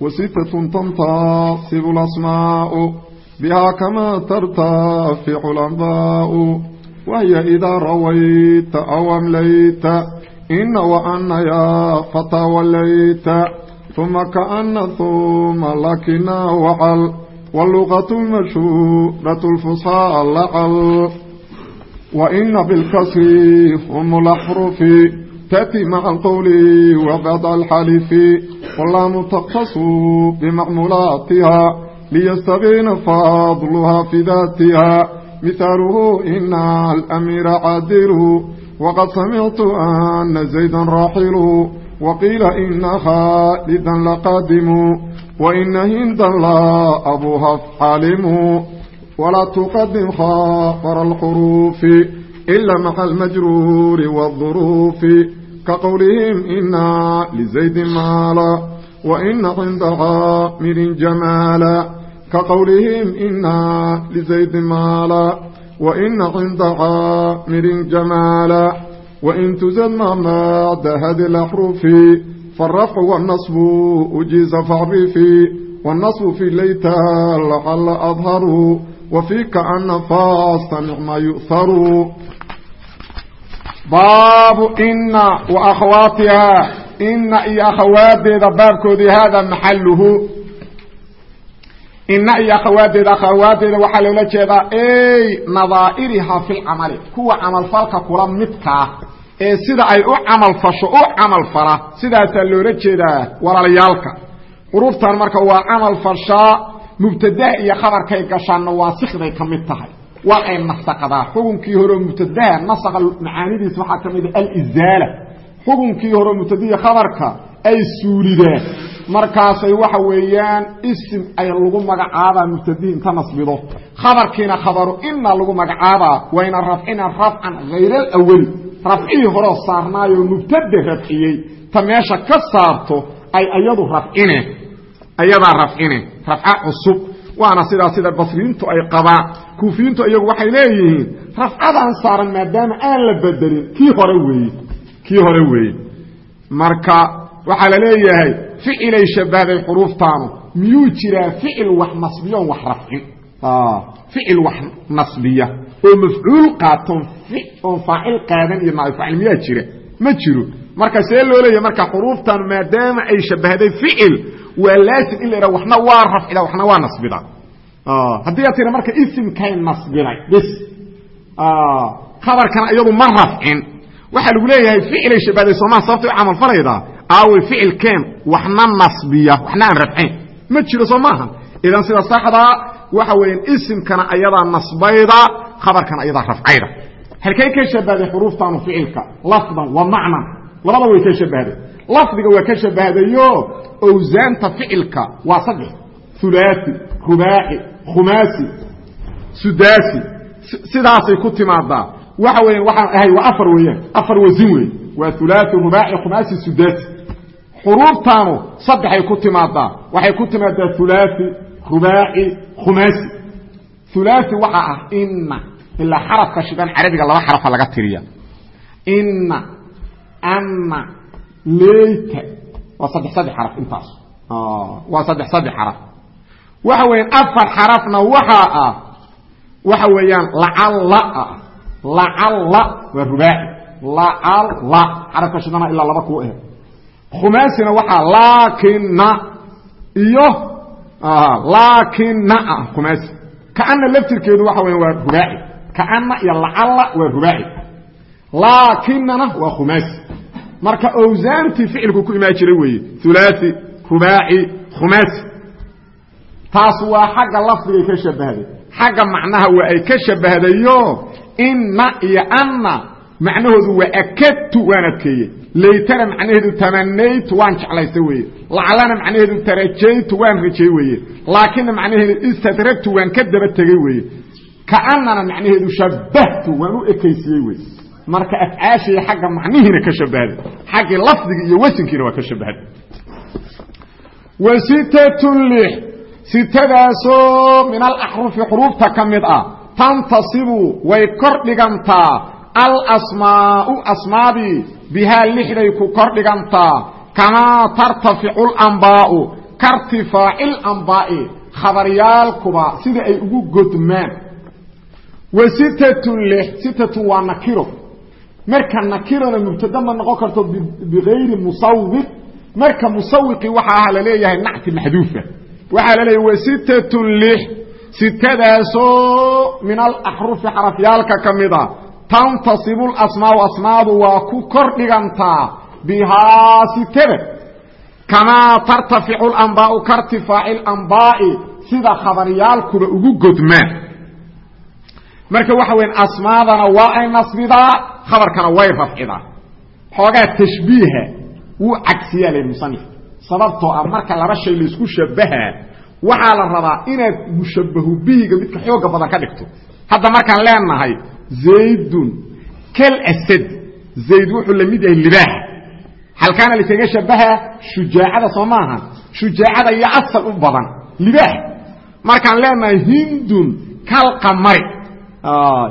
وستة تنتصب الأسماء بها كما ترتفع الأنباء وهي إذا رويت أو أمليت إن وأن يا فتى وليت ثم كأن ثم لكن وعل واللغة المشهورة الفصحى لعل وإن بالكسر هم الأحرف kafi maca qowli wabada alxalifi walaamu takhtasu bimacmuulaatiha liyastaqiina fadluha fi daatiha mihaaluhu ina alamiira caadilu waqad samictu ana zaydan raaxilu waqiila ina khaalidan laqaadimu waina hindan laa abuha xaalimu walaa tuqadim khaabara alxuruufi ila maca almajruuri wاduruufi كقولهم إنا لزيد مالا وإن عند عامر جمالا كقولهم إنا لزيد مالا وإن عند عامر جمالا وإن تزد ما بعد هذه الأحرف فالرفع والنصب أجيز فاعرف والنصب في ليت لعل أظهر وفي كأن فاستمع ما يؤثر baabu ina wa akhawaatihaa ina iyo akhawaadeeda baabkoodii haadaa maxaluhu ina iyo akhawaadeeda akhawaadeeda waxaa loola jeedaa ey nadaa'irihaa fi lcamali kuwa camalfalka kula midkaa ee sida ay u camalfasho u camalfala sidaasaa loola jeedaa walaalayaalka quruuftan marka waa camalfashaa mubtadaha iyo khabarkay gashaanna waa sikday ka mid tahay waa ay nasaqdaa xukunkii hore mubtadaha nasaqa macaanidiisa waxaa ka mida alizaala. Xukunkii hore mubtadihi khabarka ay suulidaan markaasay waxa weeyaan isim ay lagu magacaabaa mubtadihi inta nasbido. Khabarkiina khabaru ina lagu magacaabaa wayna rafcina rafcan hayra alawali rafcihii horeo saarnaayoo mubtada rafciyey. Ta meesha ka saarto ay ayadu rafcine. Ayadaa rafcine. Rafca cusub waana sidaa sida basriyiintu ay qabaan kuufiyiintu iyagu waxay leeyihiin rafcadan saaran maadaama aan la bedelin kii hore weeye kii hore weeye marka waxaa la leeyahay ficilay shabahday xuruuftaanu miyuu jiraa ficil wax nasbiyoon wax rafcin ficil wax nasbiya. Oo mafcuul qaatoon oon faacil qaadan iyo naai faacil miyaa jira? Ma jiro. Marka see loo leeyahay marka xuruuftaanu maadaama ay shabahday ficil waa laasim in la idhaha waxna waa rafcida waxna waa nasbida. Haddii aad tira marka isimkay nasbiday bis. Khabarkana iyadu ma rafcin. Waxaa lagu leeyahay ficilay shabahday soomaa sababtay u camalfalaydaa aawe ficilkeen waxna nasbiya waxna aan rafcayn ma jiro soo maaha? Idan sida saxdaa waxa weeyaan isimkana ayadaa nasbayda khabarkana ayadaa rafcayda. Halkay ka shabahday xuruuftaanu ficilka lafdan wa macnan labada way ka shabahday lafdiga waa ka shabahdayo owsaanta ficilka waa saddex. Ulaai rubaaci khumaasi sudaasi. Sidaasay ku timaadaa. Waxa weya waxaan ahay waa afar weeyaan. Afar wasin wey waa ulaai rubaaci khumaasi sudaasi. Xuruuftaanu saddexay ku timaadaa. Waxay ku timaadaa ulaai rubaaci khumaasi. Ulaai waxaa ah ina ilaa xarafka shidan carabiga laba xarafa laga tiriya ina ana leyta waa saddex saddex xaraf intaas. Waa saddex saddex xaraf. Waxa weeyaan afar xarafna waxaa ah waxa weeyaan lacalla ah. Lacalla waa rubaaci. Lacalla. Xarafka shidana ilaa laba kuu ahe khumaasina waxaa laakina iyo laakina ah khumaasi. Kaana laftirkeedu waxa weyan waa rubaaci. Kaana iyo lacalla waa rubaaci. Laakinana waa khumaasi marka owsaantii ficilku ku imaan jiray weeye. Ulaai rubaaci khumaasi taas waa xagga lafdigay ka shabahday xagga macnaha waa ay ka shabahdayo inna iyo anna macnahoodu waa akadtu waan adkeeye laytana macnaheedu tamanaytu waan jeclaysta weeye. Laclana macnaheedu tarajaytu waan rajay weeye. Laakina macnaheedu istadragtu waan ka daba tegey weeye. Kaanana macnaheedu shabbahtu waan u ekaysiyey weye marka afcaashii xagga macnihiina ka shabahda xaggii lafdiga iyo wasinkiina waa ka shabahda wa sitatun lix sitadaasoo min alaxrufi xuruufta ka mid ah. Tantasibu way kor dhigantaa. Alasmaau asmaadii bihaa lixday ku kor dhigantaa. Kamaa tartaficu lambaau kartifaaci lambaa'i khabaryaalkuba sida ay ugu godmaan. Wa sitatun lix sitatun waa nakiro marka nakirona mubtada ma noqon karto bigayri musawiq marka musawiqii waxa aha la leeyahay nacti maxduufa. Waxaa la leeyahy wa sitatun lix. Sitadaasoo min alaxrufi xarafyaalka ka mid a tantasibu lasmaau asmaadu waa ku kor dhigantaa bihaa sitada kamaa tartaficu lambaau kairtifaaci lambaa'i sida khabaryaalkuba ugu godmaan marka waxa weya asmaadana waa ay nasbidaa khabarkana way rafcidaa xoogaa tashbiiha wuu cagsiyaa la musanif. Sababtoo ah marka laba shay la isku shabahaa waxaa la rabaa inaad mushabahu bihiga midka xooga badan ka dhigto. Hadda markaan leenahay zaydun kal asad. Zayd wuxuu la mid yahay libaaxa halkaana laiskaga shabahaa shujaacada soo maaha. Shujaacada iyo asal u badan. Libaaxa markaan leenahay hindun kal qamari.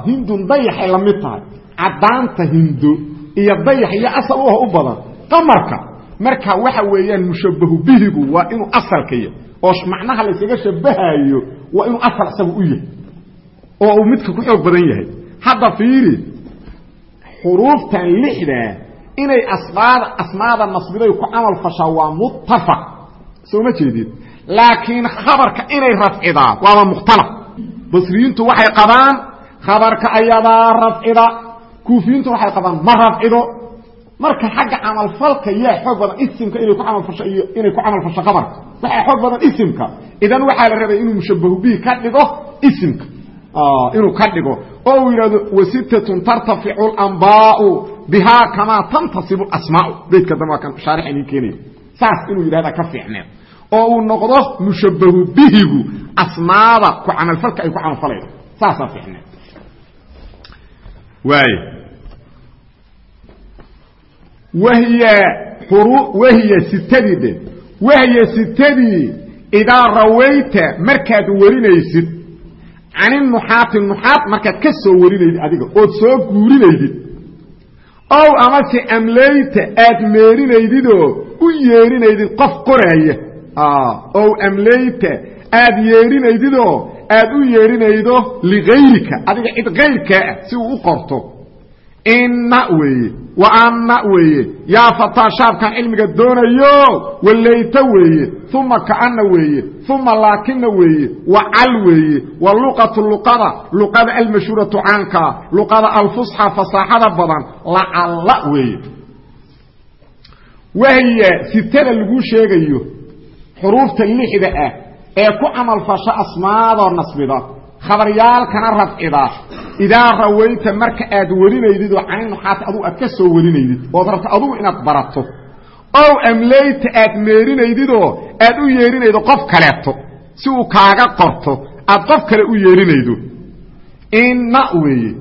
Hindun dayaxay la tahay caddaanta hindo iyo dayax iyo asal u ah u badan. Qamarka marka waxa weeyaan mushabahu bihigu waa inuu asalka yahy oo macnaha layskaga shabahaayo waa inuu asal isaga u yahay. Oo uu midka ku xoog badan yahay. Hadda fiiri xuruuftan lixdaa inay asmaada asmaada nasbiday ku camal fashaa waa muttafaq. Soo ma jeedid? Laakiin khabarka inay rafcidaa waaba mukhtalaf. Basriyiintu waxay qabaan khabarka ayadaa rafcida kuufiyiintu waxay qabaan ma rafcido. Marka xagga camalfalka yaa xoog badan isimka inay ku camalfasho iyo inay ku camalfasho khabarka waxaa xoog badan isimka. Idan waxaa la rabay inuu mushabahu bihi ka dhigo isimka. Inuu ka dhigo. Oo uu yidhahdo wasittatun tartaficu lambaau bihaa kamaa tantasibu asmaau beydka dambe waa kan shaarix idin keenaya saas inuu yidhahda ka fiicneed oo uu noqdo mushabahu bihigu asmaada ku camalfalka ay ku camalfalaydo saasaa fiicneed waay wahiya sitadii dhe wahiya sitadii idaa rawayta markaad warinaysid caninuxaati nuxaad markaad ka soo warinaydid adiga ood soo guurinaydid ow amase amlayta aad meerinaydidoo u yeerinaydid qof qoraaya ow amlayta aad yeerinaydidoo aad u yeerinaydo ligayrika adiga cid kayrkaa ah si uu u qorto inna weeye wa anna weeye yaa fataa shaabkan cilmiga doonayo walayta weeye uma kaana weeye uma laakina weeye wa cal weeye wa luqatu luqada. Luqada almashhuuratu caankaa luqada alfusxa fasaaxada badan. Lacalla weeye wahiya sitada laguu sheegayo xuruufta lixda ah ee ku camalfasho asmaadoo nasbida khabaryaalkana rafcida idaa rawayta marka aad warinaydid oo caninuxaati adugu aad ka soo warinaydid ood rabto adugu inaad barato. Ow amlayta aad meerinaydidoo aad u yeerinaydo qof kaleeto si uu kaaga qorto aad qof kale u yeerinaydo. Inna weeye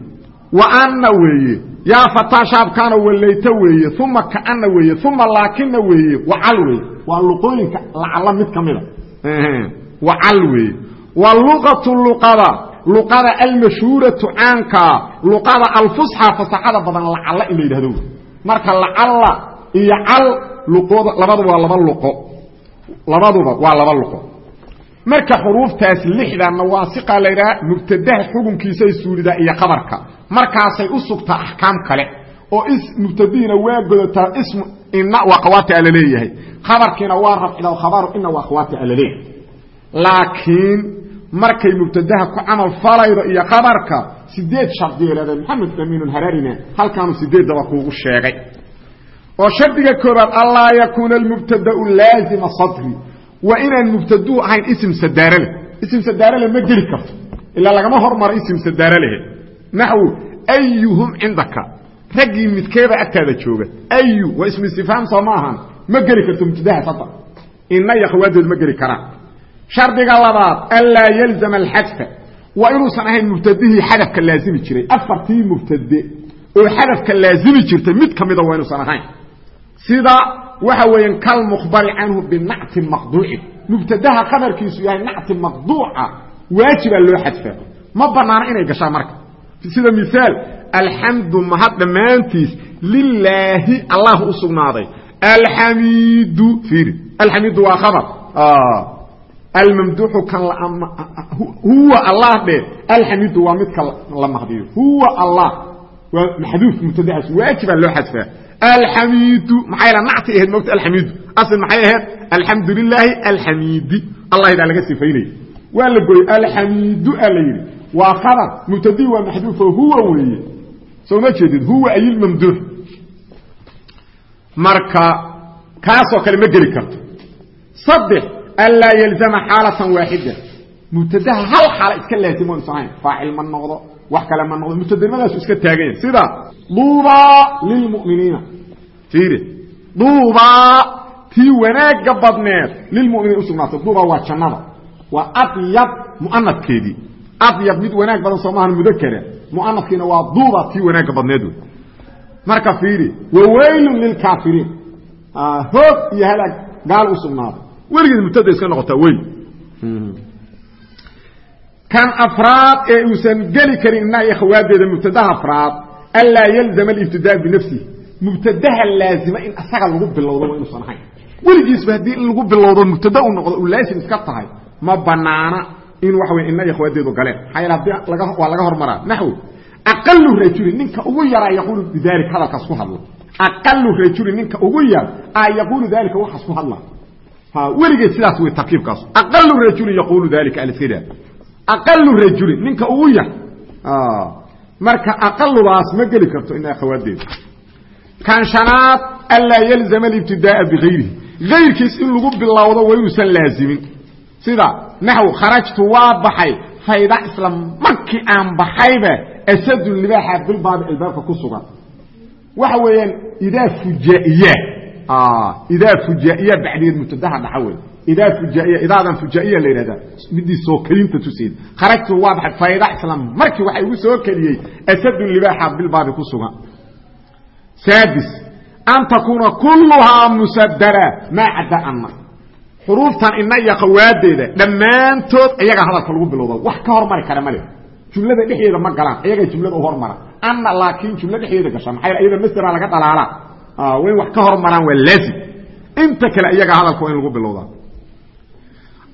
wa anna weeye yaa fataa shaabkaana walayta weeye uma kaana weeye uma laakina weeye wacal weeye. Waa luqooyinka lacalla mid ka mida wacal weeye wa luqatu luqada luqada almashhuuratu caankaa luqada alfusxa fasaxada badan lacalla in la yidhahdo. Marka lacalla iyo cal labaduba waa laba luqo. Labaduba waa laba luqo. Marka xuruuftaas lixdanna waa siqaa la yidhaha mubtadaha xukunkiisay suulidaa iyo qabarka markaasay u sugtaa axkaam kale oo mubtadihiina waa godataa ismu inna waa khawaati a la leeyahay khabarkiina waa rafcida khabaru ina waa khawaati a la leeyahay laakiin markay mubtadaha ku camal falaydo iyo qabarka sideed shardiya leedahay maxamed amiinun hararina halkaanu sideeddaba kuugu sheegay. Oo shardiga koobaad allaa yakuuna almubtadau laazima sadri. Waa inaan mubtaduu ahayn ism sadaarale ism sadaarale ma geli karto ilaa lagama hormaro ism sadaaralehe naxwu ayuhum cindaka. Raggii midkeeba agtaada jooga ayu waa ismu istifhaam soo ma ahan. Ma geli karto mubtadahaas hadda ina iyo ma geli karaan shardiga labaad anlaa yalzama alxadfa. Waa inuusan ahayn mubtadihii xadafka laazimi jiray. Afartii mubtade oo xadafka laazimi jirtay mid ka mida waa inuusan ahayn. Sida waxa weeyaan kalmukhbari canhu binacti maqduucin. Mubtadaha qadarkiisu yahay nacti maqduuca waajibaa loo xadfaa ma banaano inay gashaan marka. Sida miaal alxamdu mahad dhammaantiis lilaahi allah u sugnaaday. Alxamiidu iiri alxamiidu waa khabar almamduuxu kan huwa allah dhe alxamiidu waa midka la mahdiyo. Huwa allah. Waa maxduuf mubtadahaas waajibaa loo xadfaa. Alxamiidu maxay la nacti ahayd mogta alxamiidu? Asl maxay ahayd? Alxamdu lilaahi alxamiidi allahdaa laga sifaynaya waa la goyey alxamiidu a la yidhi. Waa khabar mubtadii waa maxduufo huwa weeye. Soo ma jeedid huwa ayilmamduux marka kaasoo kale ma geli karto. Saddex anlaa yalzama xaalatan waaxida mubtadaha hal xaala iska laazimo isan ahayn faacil ma noqdo wax kale ma noqdo mubtadanimadaasu iska taaganya sida duubaa lilmuminiina fiiri duubaa tii wanaaga badneed lilmuminiin usugnaatay duubaa waa jannada waa adyab muanadkeedii adyab mid wanaag badan soo maahan mudakara muanadkiina waa duuba tii wanaaga badneed wey marka fiiri wawaylun lilkaafiriin hoog iyo halaag gaal u sugnaaday weligeed mubtada iska noqotaa weyl kan afraad ee uusan geli karin inaa iyo khawaadeeda mubtadaha afraad anlaa yalzama alibtidaa binafsihi mubtadaha laazima in asaga lagu bilowdo waa inuusan ahayn. Weligiisba haddii in lagu bilowdo mubtada u noqdo uu laazim iska tahay ma banaana in waxa wey ina iyo khawaadeedu galeen. Maxaa yeele haddii waa laga hormaraa. Naxwi. Aqalu rajulin ninka ugu yaraa yaquulu bidalik hadalkaas ku hadla. Aqalu rajulin ninka ugu yar a yaquulu dalika waxaas ku hadla weligeed sidaas wey tarkiibkaas. Aqalu rajulin yaquulu dalika alskada aqalu rajulin ninka ugu yar. Marka aqaludaas ma geli karto ina khawaadeedu kan shanaad anlaa yalzama alibtidaaa bigayrihi gayrkiis in lagu bilowdo waa inuusan sida naxw kharajtu waa baxay fayda isla markii aan baxayba asadun libaaxa bilbaabi albaabka ku sugan. Waxa weeyaan idaa fujaiya idaa fujaiya bacdigeed mubtadaha dhaxa wey idaa fujaiya idaadan fujaiya la yidhahdaa midii soo kelinta tuseed kharajtu waa baxay fayda isla markii waxa igu soo keliyey asadun libaaxa bilbaabi ku sugan saadis an takuuna kulluhaa musadara maa cadda anna xuruuftan ina iyo khawaadeeda dhammaantood iyagaa hadalka lagu bilowda wax ka hormari kara male jumlada dhexdeeda ma galaan iyagaa jumlada u hormara anna laakiin jumlo dhexdeeda gasha maxaa iyada masdera laga dhalaalaa waa in wax ka hormaraan waa laazim. Inta kale iyagaa hadalka waa in lagu bilowdaa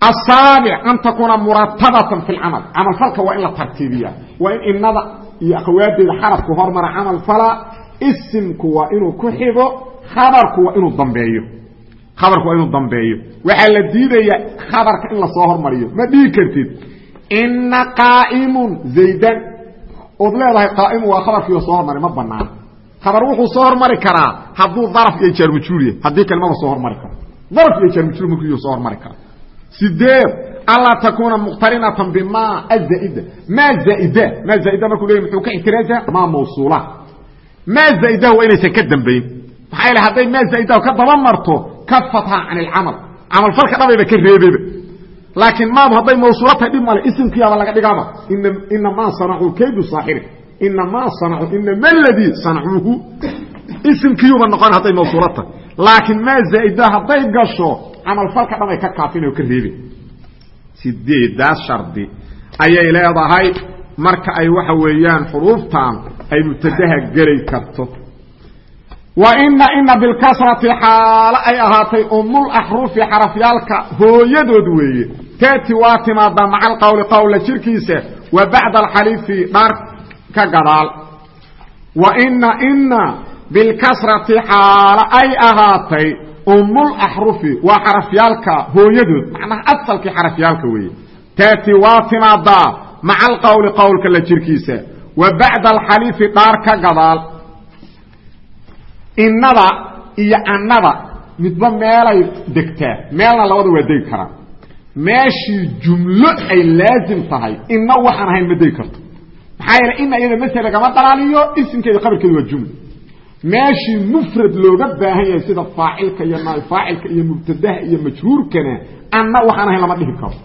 asaabic an takuuna muratabatan fi camal falka waa in la tartiibiya waa in inada iyo khawaadeeda xarafku hormara camal fala isimku waa inuu ku xigo khabarku waa inuu dambeeyo. Khabarku waa inuu dambeeyo. Waxaa la diidaya khabarka in la soo hormariyo. Ma dhihi kartid ina qaa'imun zaydan. Ood leedahay qaa'imu waa khabarkiioo soo hormari ma banaan khabar wuxuu soo hormari karaa hadduu daraf iyo jaarmajruur yahay haddii kale maba soo hormari karo. Daraf iyo jaarmajruur markuu soo hormari kara sideed anlaa takuuna muqtarinatan bima azaaida maa zaaida maa zaaida markuu leey muxuu ka ixtiraaja maa mawsuula. Maa zaa'idaha waa inaysan ka dambayn maxaa yeele hadday maa zaa'idaha ka daba marto kafatha can ilcamal camalfalka dhabayba ka reebeba laakiin maadu hadday mawsuula tahay dhib male isimkiyaaba laga dhigaaba. Inamaa sanacuu kaydu saaxiri inamaa inama ladii sanacuuhu isimkiyuuba noqon hadday mawsuula tahay laakiin maa zaa'idaha hadday gasho camalfalka dhabay ka kaafin oo ka reebe sideedaas shardi ayay leedahay marka ay waxa weeyaan xuruuftan ay mubtadaha gelay karto wa ina ina bilkasrati xaalo ay ahaatay umulaxruufi xarafyaalka hooyadood weeye taati waa timaadaa maca alqowli qowla jirkiisa wa bacda alxalifi dhaar ka gadaal. Wa ina ina bilkasrati xaalo ay ahaatay umulaxrufi waa xarafyaalka hooyadood macnaha asalkii xarafyaalka weeye. Taati waa timaadaa maca alqowli qowlka la jirkiisa. Wa bacda alxalifi dhaar ka gadaal. Innada iyo annada midba meelay degtaa. Meelna labada waa degi karaa meeshii jumlo ay laazim tahay inna waxaan ahayn ma degi karto maxaa yeele ina iyada masel lagama dhalaaliyo isimkeeda qabarkeeda waa jumla. Meeshii mufrad looga baahan yahay sida faacilka iyo naaifaacilka iyo mubtadaha iyo majruurkana anna waxaan ahayn lama dhihi karo.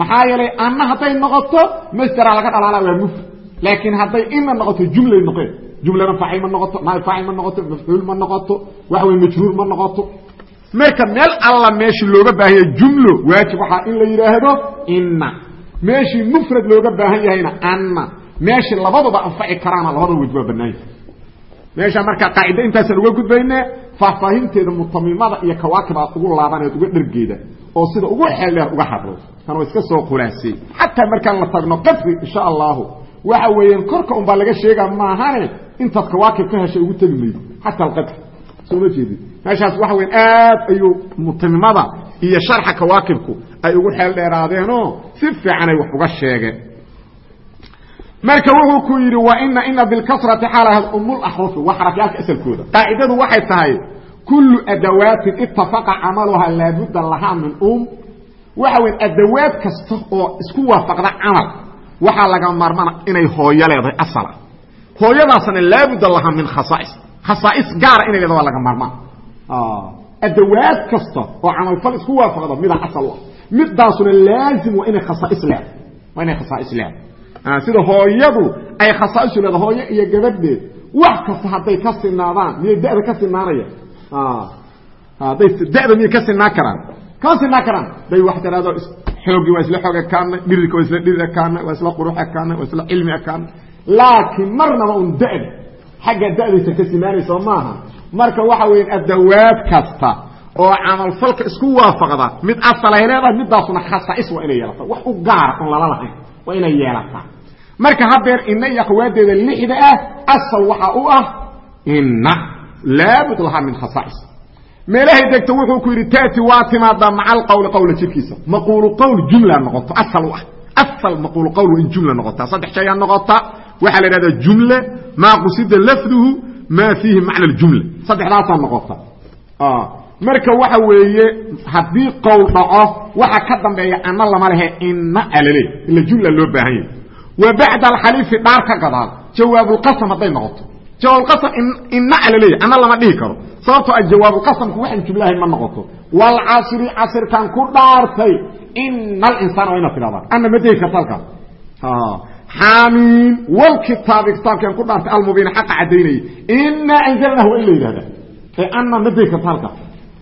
Maxaa yeelay anna hadday noqoto masderaa laga dhalaala waa mufrad. Laakiin hadday ina noqoto jumlay noqeen. Jumlana faacil ma noqoto naaifaacil ma noqoto mafcuul ma noqoto waxa wey majruur ma noqoto. Marka meel alla meeshii looga baahan yahay jumlo waajib waxaa in la yidhaahdo inna. Meeshii mufrad looga baahan yahayna anna meeshii labaduba anfaci karaana labadaba waj waa banaanya meesha marka qaacida intaasaan uga gudbayne faahfaahinteeda mutamimada iyo kawaakib aad ugu laabaneed uga dhergeeda oo sida ugu xeeldheer uga hadlo tan waa iska soo khulaasey xataa markaan la tagno qadri insha allahu waxa weeyaan korka unbaa laga sheegaa maahane intaad kawaakib ka heshay ugu tegi maydo xataa alqadri soo ma jeedid meeshaas waxa weyan aad ayuu mutamimada iyo sharxa kawaakibku ay ugu xeel dheeraadeenoo si fiicanay wax uga sheegeen marka wuxuu ku yidhi wa ina ina bilkasrati xaalahaad umulaxrufi waa xarafyaalka asalkooda. Qaacidadu waxay tahay kullu adawaatin itafaqa camaluhaa laabudda lahaa min um waxa weya adawaad kasta oo isku waafaqda camal waxaa laga maarmana inay hooyo leedahay asala. Hooyadaasna laabudda lahaa min khasaais khasaais gaara inay leeda waa laga maarmaan adawaad kasta oo camalfal isku waafaqda midaa asal u ah midaasuna laazim waa inay khasaais leedahay. Waa inay khasaais leedahay sida hooyadu ay khasaaishu leeda hooyo iyo gabadheed wax kasta hadday ka sinaadaan miyay dada ka sinaanaya? Hadday dada miyay ka sinaan karaan? Kama sinaan karaan? Day wax tiraado xooggii waa isla xoog ekaanay dhirirka waa isla dhirir ekaanay waa isla qurux ekaanay waa isla cilmi ekaanay laakiin marnaba un da'da xagga da'daysa ka sinaanayso maaha. Marka waxa weya adawaad kasta oo camalfalka isku waafaqda mid asalay leedahay midaasuna khasaais waa inay yeelata wax u gaara on lala lahayn waa inay yeelataa. Marka hadeer ina iyo akhwaadeeda lixda ah asal waxa u ah ina laabud lahaa min khasaais. Meelahay degto wuxuu ku yidhi taati waa timaadaa maca alqawli qawla jirkiisa. Maquulu qawl jumla noqoto asal u ah. Asal maquulu waa in jumla noqotaa saddex shayaa noqota waxaa la idhahdaa jumle maa qusida lafduhu maa fiihi macna ljumla saddexdaasaa noqota marka waxa weeye haddii qowl dhaco waxa ka dambeeya ana lama lehe ina alale ila jumla loo baahan yahy wa bacda alxaliifi dhaar ka gadaal jawaabulqasam hadday noqoto. Jawaabulqasam ina alaleeya ana lama dhihi karo. Sababtoo a jawaabulqasamku waxaan jumlahayn ma noqoto. Walcasri casirkan ku dhaartay ina alinsaan waa inaad tidhahdaa ana ma degi karta halkaas. Xaamiin walkitaabi kitaabkian ku dhaartay almubiin xaqa caddaynayay. Inaa anzalnahu waa in la yidhahda ee ana ma degi karta halkaas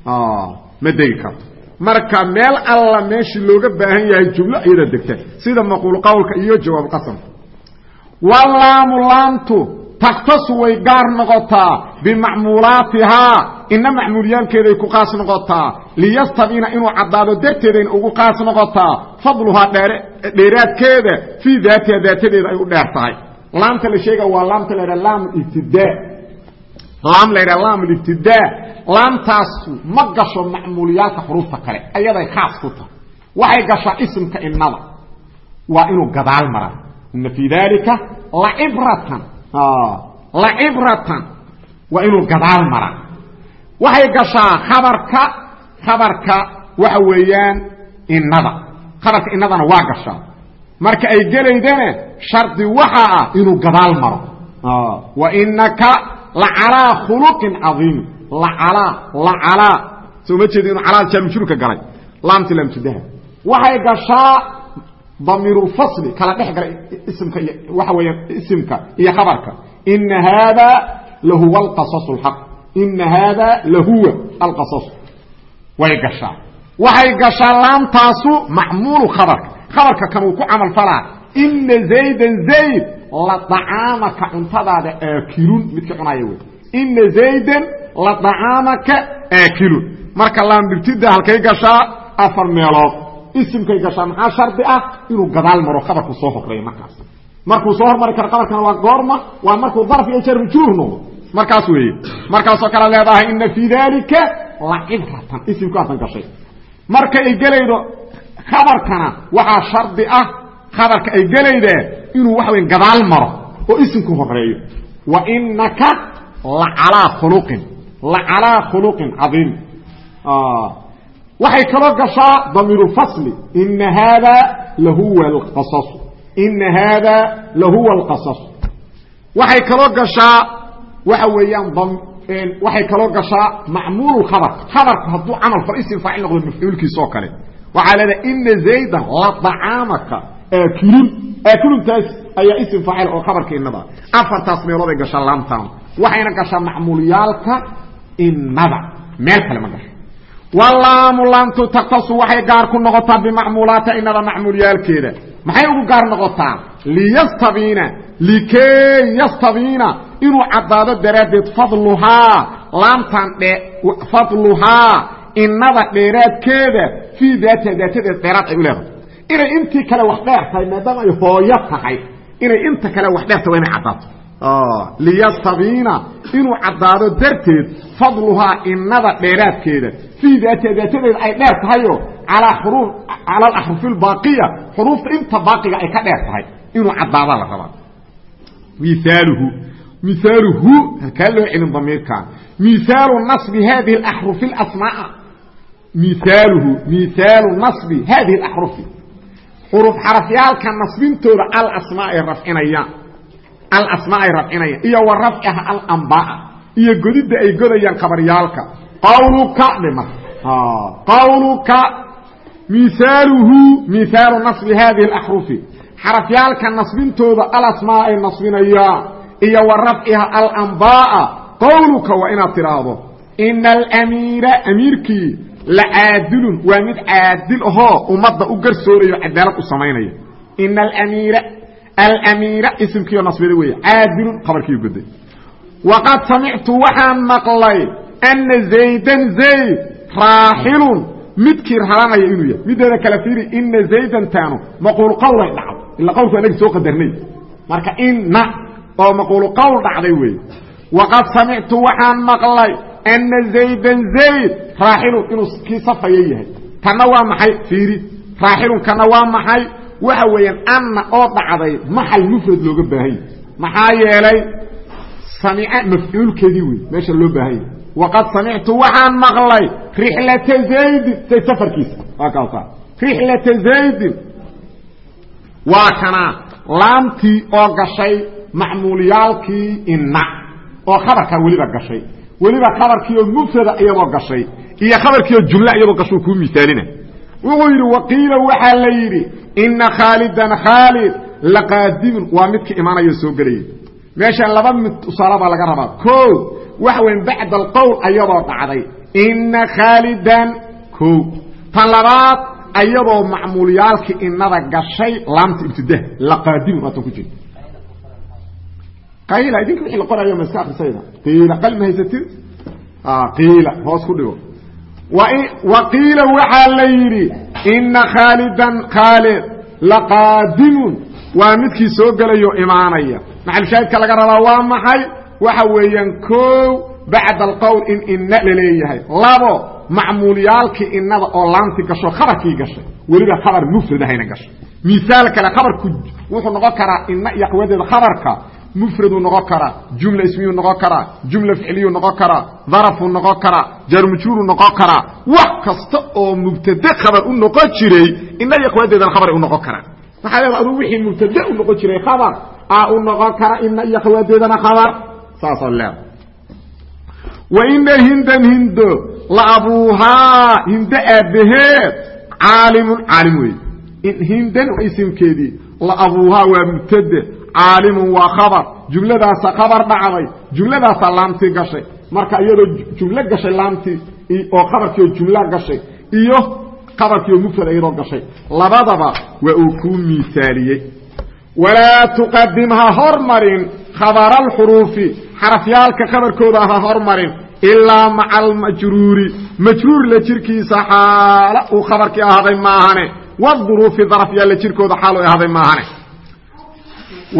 ma degi karto. Marka meel alla meeshii looga baahan yahay jumlo iyada degta sida maquul qowlka iyo jawaab qasamka walaamu laamtu takhtasu way gaar noqotaa bimacmuulaatihaa. Ina macmuuliyaalkeeday ku qaas noqotaa. Liyastabiina inuu caddaado darteedayna ugu qaas noqotaa. Fadluhaa dheeraadkeeda fii daatiha daatadeeda ay u dheer tahay. Laamta la sheega waa laamta la ydhaha laam ibtidaa laam la ydhaha laam libtidaa laamtaasu ma gasho macmuuliyaalka xuruufta kale ayaday khaas ku tahay. Waxay gashaa isimka inada waa inuu gadaal maraa ina fii dalika lacibratan lacibratan waa inuu gadaal maraa waxay gashaa khabarka khabarka waxa weeyaan inada khabarka inadana waa gashaa. Marka ay gelaydana shardi waxa ah inuu gadaal maro. Wa inaka lacalaa khuluqin cadiim. Lacalaa lacalaa. Soo ma jeedi inuu calaa jaamijruurka galay? Laamti laamtidaha waxay gashaa damiirulfasli kala dhex galay isimka iyo waxa weeyaan isimka iyo khabarka. Ina haada lahuwa alqasas alxaq ina haada lahuwa alqasas. Way gashaa. Waxay gashaa laamtaasu macmuulu khabarka. Khabarka kan ku camal falaa. Ina zaydan zayd la dacaamaka cuntadaada aakilun midka cunaya wey ina zaydan la dacaamaka aakilun. Marka laambirtida halkay gashaa afar meelood. Isimkay gashaa maxaa shardi ah? Inuu gadaal maro khabarku soo horeeyo markaas. Markuu soo hormari karo khabarkana waa goorma waa markuu darf iyo jar majruur noqdo. Markaas weeye. Markaasoo kale leedahay ina fii dalika lacibratan. Isimkaasan gashay. Marka ay gelaydo khabarkana waxaa shardi ah khabarka ay gelayda inuu waxa weya gadaal maro oo isimku horeeyo wa inaka lacalaa khuluqin lacalaa khuluqin cadiim. Waxay kaloo gashaa damiiru fasli ina haada lahuwa alqasas ina haada lahuwa alqasas waxay kaloo gashaa waxa weeyaan waxay kaloo gashaa macmuul khabar. Khabarku hadduu camal fal isim faacil noqdo mafcuulkiisa oo kale. Waxaa leedahay ina zaydan la dacaamaka aakilun aakiluntaas ayaa isim faacil oo khabarka inada afartaas meelooday gashaa laamtaan. Waxayna gashaa macmuulyaalka inada meel kale ma gasho. Walaamu laamtu taktasu waxay gaar ku noqotaa bimacmuulaata inada macmuulyaalkeeda maxay ugu gaar noqotaa liyastabiina likay yastabiina inuu caddaado daraaddeed fadluhaa laamtan dhe fadluhaa inada dheeraadkeeda fii daatiha daatadeed dheeraad ay u leedahay inay intii kale wax dheer maadaama ay hooyo tahay inay inta kale wax dheer tahay waa inay ah, liyastabiina inuu caddaado darteed fadluhaa innada dheeraadkeeda. Fii daatiha daatadeeda ay dheer tahayo alaa ru cala alaxrufi albaaqiya xuruufta inta baaqiga ay ka dheer tahay inuu caddaadaa la rabaa. Miaaluhu miaaluhu halkaa loo celin damiirkan miaalu nabi haadihi axrufi asmaa miaaluhu miaalu nabi haadihi axrufi xuruf xarafyaalka nasbintooda alasmaa ay rafcinayaan alasmaa ay rafcinayaan iyo wa rafciha alambaa iyo godidda ay godayaan khabaryaalka. Qawluka dhima qawluka miaaluhu miaalu naصbi hadihi اaxrufi xarafyaalka nasbintooda alasmaa ay nasbinayaan. Iyo wa rafciha alambaa qawluka waa inaad tidhaahdo ina alamiira amiirkii la caadilun waa mid caadil ahoo ummadda u garsoorayo cadaalad u samaynaya ina alamiira alamiira isimkiio nasbida weeye caadilun qabarkiiu goday waqad samictu waxaan maqlay ana zaydan zayd raaxilun. Midkii raranaya inuu yahay. Mideeda kale fiiri ina zaydan taanu maquul qawlay dhacdo ila qawlku anagi soo qadarnay. Marka ina oo maquulu qawl dhacday weeye. Waqad samictu waxaan maqlay ana zaydan zayd raaxilun inuu kii safaya yahay tanna waa maxay fiiri raaxilun kana waa maxay waxa weeyaan anna oo dhacday maxal mufrad looga baahanya maxaa yeelay samica mafcuulkeedii wey meesha loo baahanya waqad samictu waxaan maqlay rixlata zaydin say safarkiisa waa kaasa rixlata zaydin waa kanaa laamtii oo gashay macmuulyaalkii inna oo khabarkaa weliba gashay weliba khabarkii oo mufrada iyadoo gashay iyo khabarkii oo jumle iyadoo gashuu kuu misaalina wuxuu yidhi waqiila waxaa la yidhi ina khaalidan khaalid laqaadimun waa midka imaanayo soo gelaya. Meeshaan laba mid tusaale baa laga rabaa. O waxa weya bacda alqowl ayadoo dhacday. Ina khaalidan o tan labaad ayadoo macmuulyaalkii inada gashay laamta ibtidah laqaadimun waatan ku jirta qayla idinka wixii la qorayo ma iska akrisayda qiila qalma haysatin qiila hoos ku dhigo. Wa qiila waxaa la yidhi ina khaalidan khaalid laqaadimun. Waa midkii soo gelayo imaanaya. Maxalshaahidka laga rabaa waa maxay? Waxa weeyaan kow bacda alqowl in ina la leeyahay labo macmuulyaalkii inada oo laamti gasho khabarkii gashay. Weliba khabar mufradahayna gashay. Miaal kale khabarku wuxuu noqon karaa ina iyo aqwadeeda khabarka mufraduu noqon karaa jumla ismiyuu noqon karaa jumla ficliyuu noqon karaa darafuu noqon karaa jarmujhuuruu noqon karaa wax kasta oo mubtade khabar u noqon jiray ina iyo aqwaadeedana khabar u noqon karaa waxaa leeda aduu wixii mubtade u noqon jiray khabar a u noqon kara ina iyo aqwaadeedana khabar saasaa leeda wa ina hindan hindo la abuuhaa hindo aabbaheed caalimun caalim wey hindan isimkeedii abuuhaa waa mubtade caalimun waa khabar. Jumladaasa khabar dhacday jumladaasaa laamtii gashay. Marka iyadoo jumlo gashay laamtii oo khabarkiioo jumla gashay iyo khabarkiioo mufrad iyadoo gashay. Labadaba waa uu kuu miisaaliyey. Walaa tuqadim ha hormarin khabara alxuruufi xarafyaalka khabarkooda ha hormarin ilaa maca almajruuri majruur la jirkiisa xaala uu khabarkii ahaaday maahane waduruufi darafyaa la jirkooda xaal u ahaaday maahane.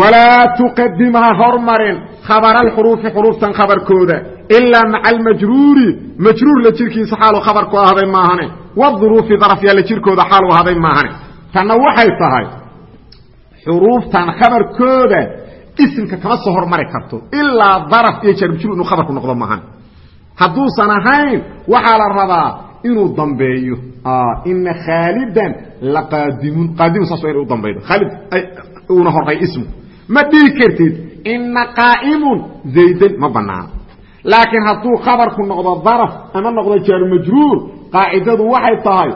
walaa tuqadim ha hormarin khabara alxuruufi xuruuftan khabarkooda ilaa maca almajruuri majruur la jirkiisa xaalu khabarku ahaaday maahane. waduruufi darafyaa la jirkooda xaal u ahaaday maahane. tanna waxay tahay xuruuftan khabarkooda isimka kama soo hormari karto ilaa daraf iyo jarmajruur inuu khabarku noqdo maahan hadduusan ahayn waxaa la rabaa inuu dambeeyo. Ina khaalidan laqaadimun qaadimun saas waa ina u dambaydo khaalid uuna horay ismu. Ma dhihi kartid ina qaa'imun zaydan ma banaano laakiin hadduu khabarku noqdo daraf ama noqdo jaaru majruur qaacidadu waxay tahay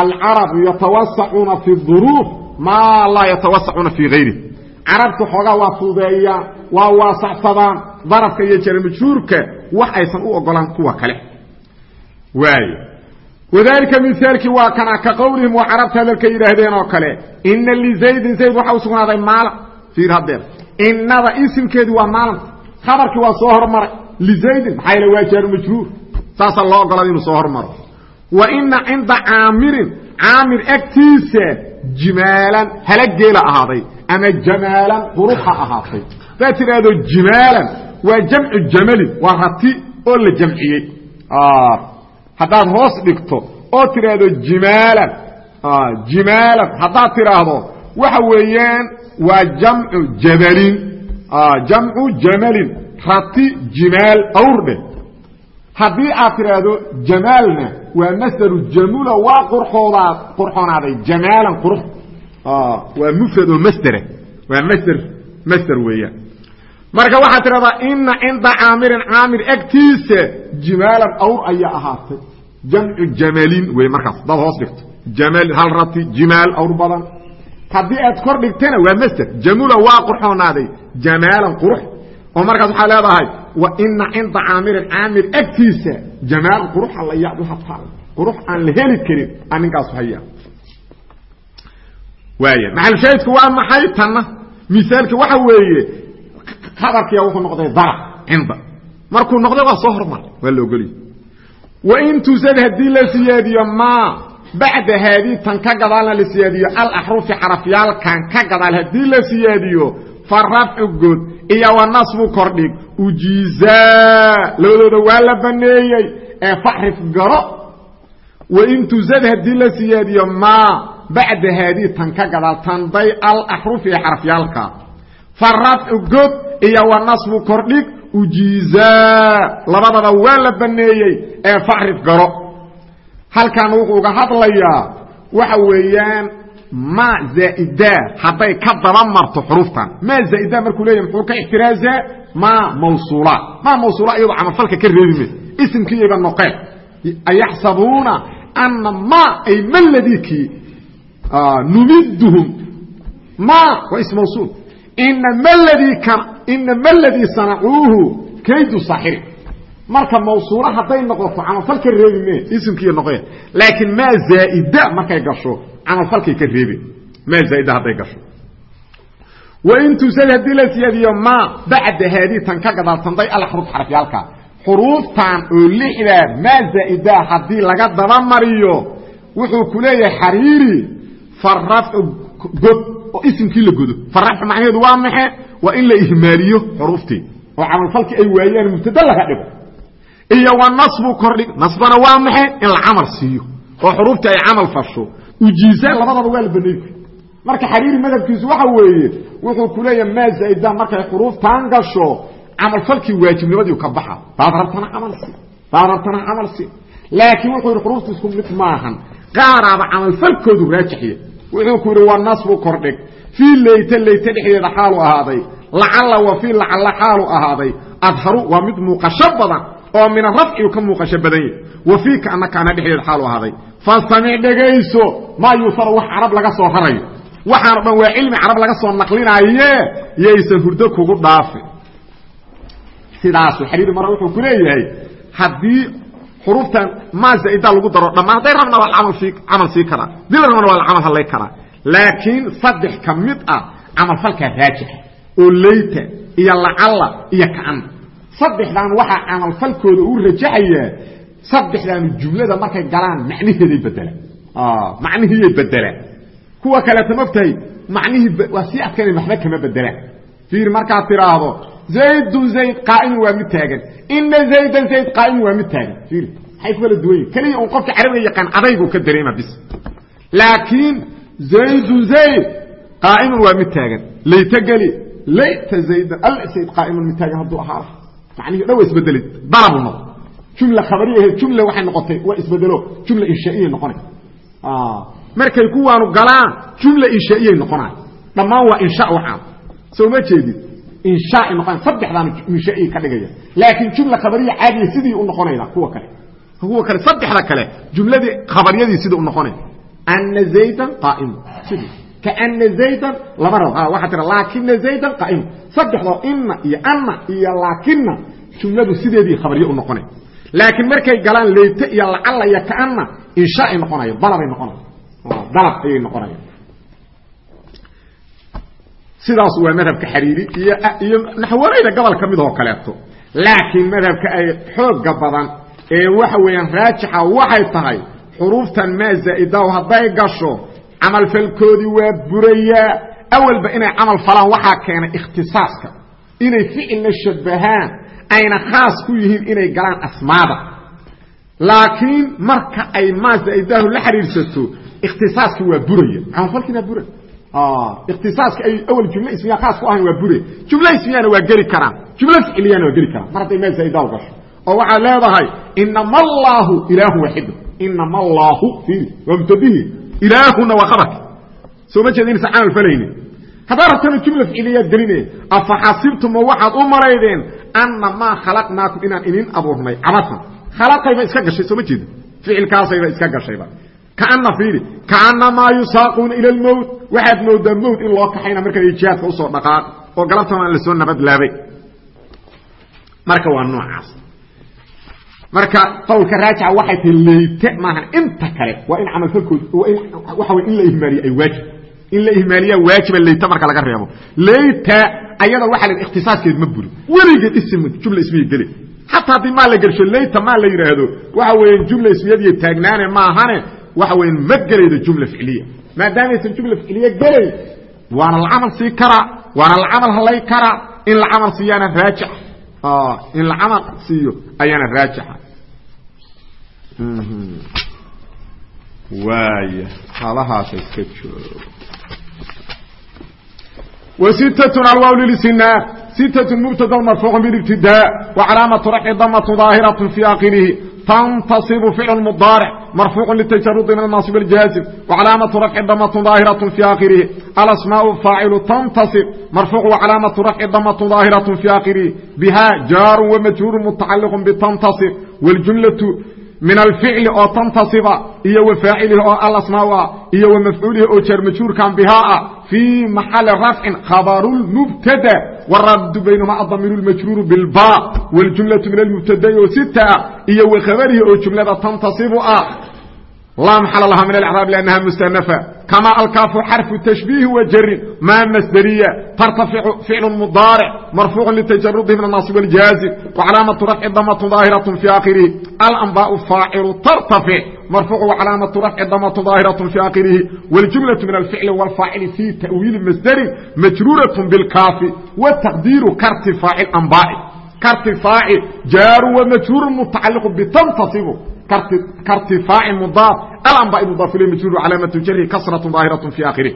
alcarabu yatawasacuuna fi duruuf maa laa yatawasacuuna fii hayri carabtu xoogaa waa fudeeyaan waa waasacsadaan darafka iyo jaaru majruurka wax aysan u ogolaan kuwa kale. Waay wadalika mihaalkii waa kana ka qowlihim waa carabta hadalka yidhaahdeen oo kale ina lizaydin zayd waxa u sugnaaday maala fiir hadeer inada isimkeedii waa maalanta khabarkii waa soo hormaray lizaydin maxaa yaele waa jaaru majruur saasaa loo ogolada inuu soo hormaro wa ina cinda caamirin caamir agtiisa jimaalan halageela ahaaday ama jamaalan quruxa ahaatay hadaad tidhaahdo jimaalan waa jamcu jamalin waa rati oo la jamciyey haddaad hoos dhigto oo tidhaahdo jimaalan jimaalan haddaad tidhaahdo waxa weeyaan waa jamcu jamalin jamcu jamalin rati jimaal awrdhe haddii aad tidhaahdo jamaalna waa masdaru jamula waa qurxoodaa qurxoonaaday jamaalan qurux waa mufrad oo masdera waa masder masder weeyaan marka waxaad tidhahdaa ina cinda caamirin caamir agtiisa jimaalan awr ayaa ahaatay. Jamcu jamalin wey markaas dad hoos dhigto. Jamalin hal rati jimaal awr badan. Haddii aad kor dhigtana waa masder jamula waa qurxoonaaday jamaalan qurux. Oo markaas waxaa leedahay wa ina cinda caamirin caamir agtiisa jamaal quruxa la yaab waxa taal qurux aan la heli karin aan ninkaasu haya. Waaya maxalshaahidku waa maxay tanna? Misaalki waxa weeye khabarkiya wuxuu noqday daraf cinda markuu noqday waa soo hormaray. Waa la ogoliye wain tusad haddii la siyaadiyo ma bacda haadii tan ka gadaalna la siyaadiyo alaxrufi xarafyaalkan ka gadaal haddii la siyaadiyo fa rafcu good iyo wa nasbu kordhig ujiizaa labadooda waa la baneeyey ee faxrif garo wain tusad haddii la siyaadiyo ma bacda haadii tan ka gadaal tanday alaxrufi ee xarafyaalka rafcu god iyo wa nasbu kordhig ujiizaa labadaba waa la baneeyey ee faxrif garo. Halkan wuxuu uga hadlayaa waxa weeyaan ma zaaida hadday ka daba marto xuruuftan ma zaaida markuu leeyahy muxuu ka ixtiraazaa ma mawsuula. Ma mawsuula iyadoo camalfalka ka reebime isimkiiyaba noqeen. Ayaxsabuuna ana ma ay maladikii numidhum ma waa ism mawsuul inama ladii sanacuuhu kaydu saaxiri marka mawsuula hadday noqoto camalfalka reebi me isimkiiy noqoya laakiin maa zaaida markay gasho camalfalkay ka reebe maa zaaida hadday gasho. Wain tusad haddii la bacda haadii tan ka gadaalsanday alaxruf xarafyaalka. Xuruuftan oo lixdaa maa zaaida haddii laga dabamariyo wuxuu ku leeyahay xariiri farafcu god oo isimkii la godo. Farafcu macnaheedu waa maxe waa in la ihmaaliyo xuruuftii oo camalfalkii ay waayaan mubtada laga dhigo. Iyo wa nasbu kordhig nasbana waa maxe in la camal siiyo oo xuruuftii ay camal fasho. Ujiizaan labadaba waa la baneey marka xariiri madhabkiisu waxa weeye wuxuu ku maa zaaida markay xuruuftan gasho camalfalkii waajibnimadii ka baxa. Baad rabtana camal si rabtana camal laakiin wuxuu yidhi xuruufta isku mid maahan qaaraaba camalfalkoodu raajixiya wuxuu ku yidhi wa nasbu kordhig. Fii leyta leyta dhexdeeda xaalu ahaaday. Lacalla wa fii lacalla xaalu ahaaday. Adharu waa mid muuqasho badan oo mina rafciu ka muuqasho badan yahy wa fii kaana kaana dhexdeeda xaalu ahaaday. Fastamic dhegayso maa yuusaru wax carab laga soo rarayo. Waxaano dhan waa cilmi carab laga soo naqlinaaye yaysan hurdo kugu dhaafi sidaasu xariiri mare wuxuu ku leeyahay haddii xuruuftan maa zaaida lagu daro dhammaan hadday rabna waa camal sii karaa dila rabna waa camal hadlay karaa laakiin saddex ka mid ah camalfalkaa raajixa oo leyta iyo lacalla iyo ka'ana saddexdan waxaa camalfalkooda uu rajaxayaa saddexdaanu jumlada markay galaan macnaheeday bedelaan macnihiiyay bedelaan kuwa kaleeta mogtahay macnihii waa sii adkaynay waxba kama bedelaan fiir markaad tidhaahdo zaydun zayd qaa'imun waa mid taagan ina zaydan zayd qaa'imun waa mid taagan fiir maxay ku kala duwan keliya un qofka carabiga yaqaan adaygu ka dareema bis laakiin zaydun zayd qaa'imun waa mid taagan layta geli layta zaydan al zayd qaa'imun mid taagan hadduu ahaa macnihi dhan waa isbedelay dalabu noqo jumla khabariya ahayd jumla waxay noqotay waa isbedelo jumla inshaa'iyay noqonay markay kuwaanu galaan jumla inshaa'iyay noqonay dhammaan waa insha waxaan soo ma jeedid inshaai noqon saddexdaan minshai ka dhigaya laakiin jumla khabariya caadiya sidii u noqonayda kuwa kale. Kuwa kale saddexda kale jumladii khabaryadii sidii u noqonay ana zaydan qaaimu sidii. Kaana zaydan lama rabo waxaa tira laakina zaydan qaaimu saddexdoo ina iyo ana iyo laakina jumladu sideedii khabarye u noqonay laakiin markay galaan leyte iyo lacala iyo kaana inshaay noqonayo dalabay noqonaya dalab ayay noqonaya sidaas waa madhabka xariiri iyo iyo naxwarayda gobol ka mid oo kaleeto. Laakiin madhabka ay xooga badan ee waxa weeyaan raajixa waxay tahay xuruuftan maa zaa'idahu hadday gasho camalfalkoodii waa burayaa awalba inay camal falaan waxaa keenay ikhtisaaska. Inay ficilna shabahaan ayna khaas ku yihiin inay galaan asmaada. Laakiin marka ay maa zaa'idahu la xiriirsato ikhtisaaskii waa buraya. Camalfalkiina bura ikhtisaaska ay awal jumle ismiya khaas ku ahayn waa bure. Jumle ismiyana waa geli karaan jumle ficiliyana waa geli karaan mar hadday maa zaa'idahu gasho. Oo waxaad leedahay inama allaahu ilaahu waaxidu inama allaahu waa mubtadihi ilaahuna waa qabarka soo ma jeeda inaysan camal falaynin haddaa rabtana jumla ficiliyaad geline afa xasibtum ma waxaad u maraydeen anna maa khalaqnaakum inaan idin abuurnay. Cabasan khalaqayba iska gashay soo ma jeeda ficilkaasayba iska gashayba kaana fiiri. Kaanamaa yusaaquuna ila lmowt waxaad moodaa mowt in loo kaxayna markaa jihaadka u soo dhaqaaq. Oo galabtana aan la soo nabadlaabay. Marka waa noocaas. Marka qowlka raajica waxay tahay leyte maahan inta kale. Waa in camalfalkood waa in waxa way in la ihmaaliya ay waajib. In la ihmaaliya waajiba leyte marka laga reebo. Leyta ayada waxa la ikhtisaaskeed ma buri. Weligeed ism jumla ismiya gele xataa haddii maa la gersho leyta maa la yidhaahdo waxa waxa weyan ma gelaydo jumla ficliya maadaamaysan jumla ficliya gelay waana la camal sii karaa waana la camal halay karaa in la camal siiyaana raajixa in la camal siiyo ayaana raajixa waaya halahaasa iska joogo وستة الواو للسناء ستة مبتدا مرفوع بالابتداء وعلامة رفع ضمة ظاهرة في آخره تنتصب فعل مضارع مرفوع للتجرد من الناصب الجازم وعلامة رفع ضمة ظاهرة في آخره الأسماء فاعل تنتصب مرفوع وعلامة رفع ضمة ظاهرة في آخره بها جار ومجرور متعلق بتنتصب والجملة min alficli oo tantasiba iyo wa faacilihi oo alasmaa iyo wa mafcuulihi oo jeer majhuurkan bihaa fii maxali rafcin khabarulmubtada waraddu baynahuma adamiru lmajruuru bilba wاljumlaةu min almubtada'i oo sita ah iyo wa khabarihi oo jumlada tantasibu ah laa maxala laha min alcraab lannaha mustanafa kama alkaafu xarfu tashbiihi wa jarin maa masderiya tartaficu ficlu mudaaric marfuucu litajarudihi min annaasib waljaazim wacalaamatu rafci damatu daahiratu fi aakhirihi alanbaau faacilu tartafic marfuucu wacalaamatu rafci damatu daahiratu fi aakhirihi waljumlatu min alficli walfaacili fii ta'wiili masderin majruuratu bilkaafi wataqdiiru kartifaaci anbaai kartifaaci jaaru wamajruuru mutacaliqu bitantasibu kartifaaci mudaaf alanba mudaaf ilay majruur calaamatu jarhi kasratu daahiratu fi aakhirih